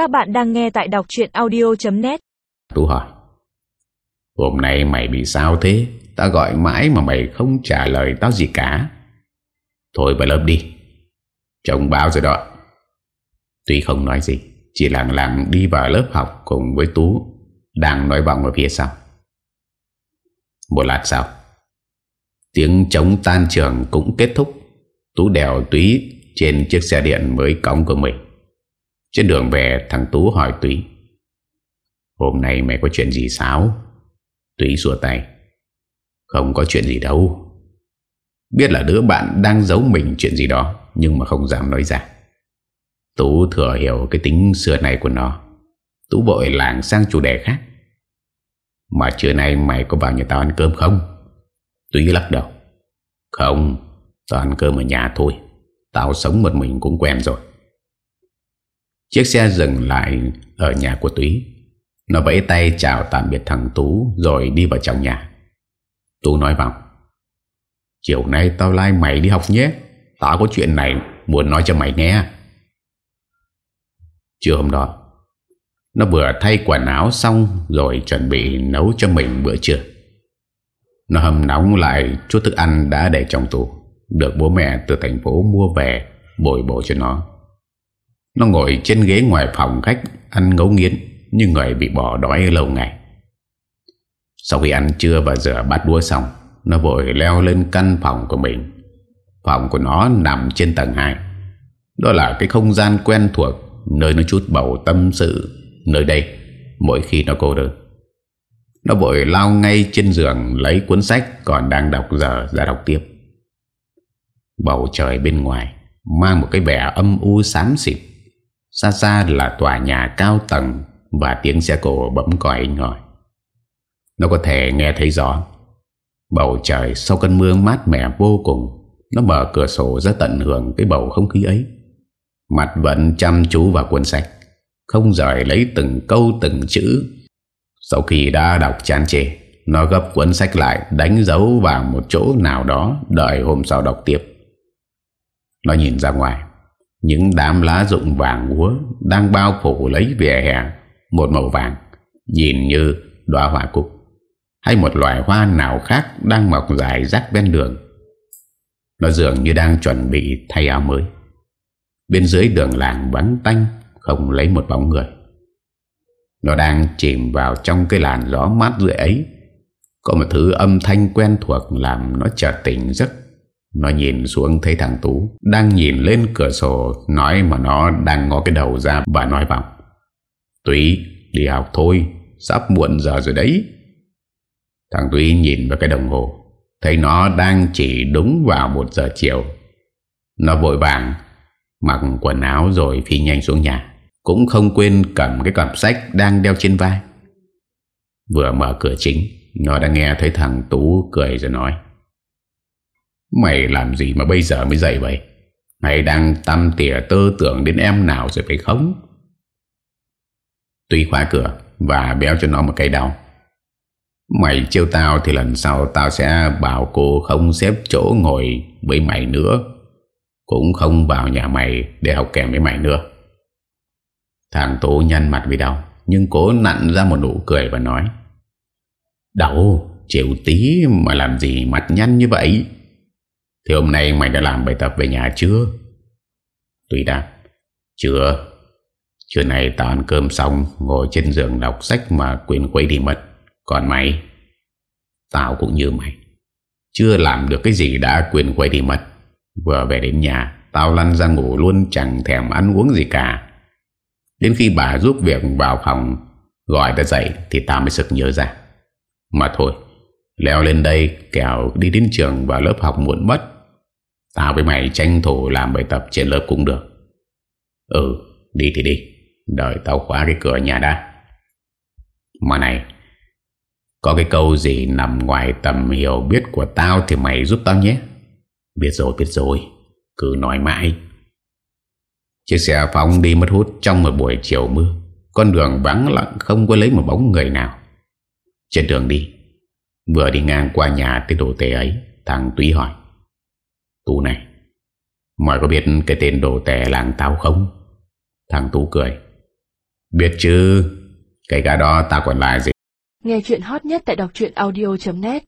Các bạn đang nghe tại đọc chuyện audio.net Tú hỏi, Hôm nay mày bị sao thế? Ta gọi mãi mà mày không trả lời tao gì cả. Thôi vào lớp đi Chồng báo rồi đó. Tuy không nói gì, Chỉ lặng lặng đi vào lớp học cùng với Tú, Đang nói vọng ở phía sau. Một lát sau, Tiếng trống tan trường cũng kết thúc. Tú đèo túy trên chiếc xe điện mới cống của mình. Trên đường về, thằng Tú hỏi Túy. Hôm nay mày có chuyện gì sao? Túy xua tay. Không có chuyện gì đâu. Biết là đứa bạn đang giấu mình chuyện gì đó, Nhưng mà không dám nói ra. Tú thừa hiểu cái tính xưa này của nó. Tú vội làng sang chủ đề khác. Mà trưa nay mày có vào nhà tao ăn cơm không? Túy lắc đầu. Không, Tao ăn cơm ở nhà thôi. Tao sống một mình cũng quen rồi. Chiếc xe dừng lại Ở nhà của Túy. Nó vẫy tay chào tạm biệt thằng Tú Rồi đi vào trong nhà. Tú nói vọng Chiều nay tao lai mày đi học nhé. Tao có chuyện này muốn nói cho mày nghe. Trưa hôm đó, Nó vừa thay quần áo xong Rồi chuẩn bị nấu cho mình bữa trưa. Nó hầm nóng lại chút thức ăn đã để trong tủ, Được bố mẹ từ thành phố mua về Bồi bổ cho nó. Nó ngồi trên ghế ngoài phòng khách, Ăn ngấu nghiến Như người bị bỏ đói lâu ngày. Sau khi ăn trưa và rửa bát đũa xong, Nó vội leo lên căn phòng của mình. Phòng của nó nằm trên tầng 2 Đó là cái không gian quen thuộc Nơi nó chút bầu tâm sự Nơi đây Mỗi khi nó cô đơn. Nó vội lao ngay trên giường Lấy cuốn sách còn đang đọc giờ ra đọc tiếp. Bầu trời bên ngoài Mang một cái vẻ âm u xám xịt. Xa xa là tòa nhà cao tầng Và tiếng xe cổ bấm còi ngồi Nó có thể nghe thấy rõ Bầu trời sau cơn mưa mát mẻ vô cùng, Nó mở cửa sổ ra tận hưởng cái bầu không khí ấy. Mặt vẫn chăm chú vào cuốn sách, Không rời lấy từng câu từng chữ. Sau khi đã đọc chán chê, Nó gấp cuốn sách lại Đánh dấu vào một chỗ nào đó Đợi hôm sau đọc tiếp. Nó nhìn ra ngoài. Những đám lá rụng vàng úa Đang bao phủ lấy vỉa hè, Một màu vàng, Nhìn như đóa hoa cúc, Hay một loài hoa nào khác Đang mọc dài rác bên đường. Nó dường như đang chuẩn bị thay áo mới. Bên dưới đường làng vắng tanh, Không lấy một bóng người. Nó đang chìm vào trong cái làn gió mát rượi ấy. Có một thứ âm thanh quen thuộc Làm nó chợt tỉnh giấc. Nó nhìn xuống thấy thằng Tú, Đang nhìn lên cửa sổ, Nói mà nó đang ngó cái đầu ra Và nói vọng Túy, đi học thôi, Sắp muộn giờ rồi đấy. Thằng Túy nhìn vào cái đồng hồ, Thấy nó đang chỉ đúng vào một giờ chiều. Nó vội vàng, Mặc quần áo rồi phi nhanh xuống nhà, Cũng không quên cầm cái cặp sách Đang đeo trên vai. Vừa mở cửa chính, Nó đã nghe thấy thằng Tú cười rồi nói. Mày làm gì mà bây giờ mới dậy vậy? Mày đang tâm tỉa tơ tưởng đến em nào rồi phải không? Tuy khóa cửa Và béo cho nó một cây đau. Mày trêu tao thì lần sau Tao sẽ bảo cô không xếp chỗ ngồi với mày nữa. Cũng không vào nhà mày để học kèm với mày nữa. Thằng Tố nhăn mặt vì đau, Nhưng cố nặn ra một nụ cười và nói, Đau, Chịu tí mà làm gì mặt nhăn như vậy? Thì hôm nay mày đã làm bài tập về nhà chưa? Tùy đáp Chưa. Trưa nay tao ăn cơm xong, Ngồi trên giường đọc sách mà quên quay đi mất. Còn mày? Tao cũng như mày. Chưa làm được cái gì đã quên quay đi mất. Vừa về đến nhà, Tao lăn ra ngủ luôn, chẳng thèm ăn uống gì cả. Đến khi bà giúp việc vào phòng, Gọi ta dậy Thì tao mới sực nhớ ra. Mà thôi Leo lên đây, kẻo đi đến trường và lớp học muộn mất. Tao với mày tranh thủ làm bài tập trên lớp cũng được. Ừ đi thì đi. Đợi tao khóa cái cửa nhà đã. Mà này, Có cái câu gì nằm ngoài tầm hiểu biết của tao Thì mày giúp tao nhé. Biết rồi biết rồi. Cứ nói mãi. Chiếc xe phóng đi mất hút Trong một buổi chiều mưa. Con đường vắng lặng không có lấy một bóng người nào. Trên đường đi Vừa đi ngang qua nhà tên đồ tệ ấy, Thằng Túy hỏi. Tú này, mọi có biết cái tên đồ tệ làng tao không? Thằng Tú cười. Biết chứ Cái gà đó ta còn lại gì? Nghe chuyện hot nhất tại đọc audio.net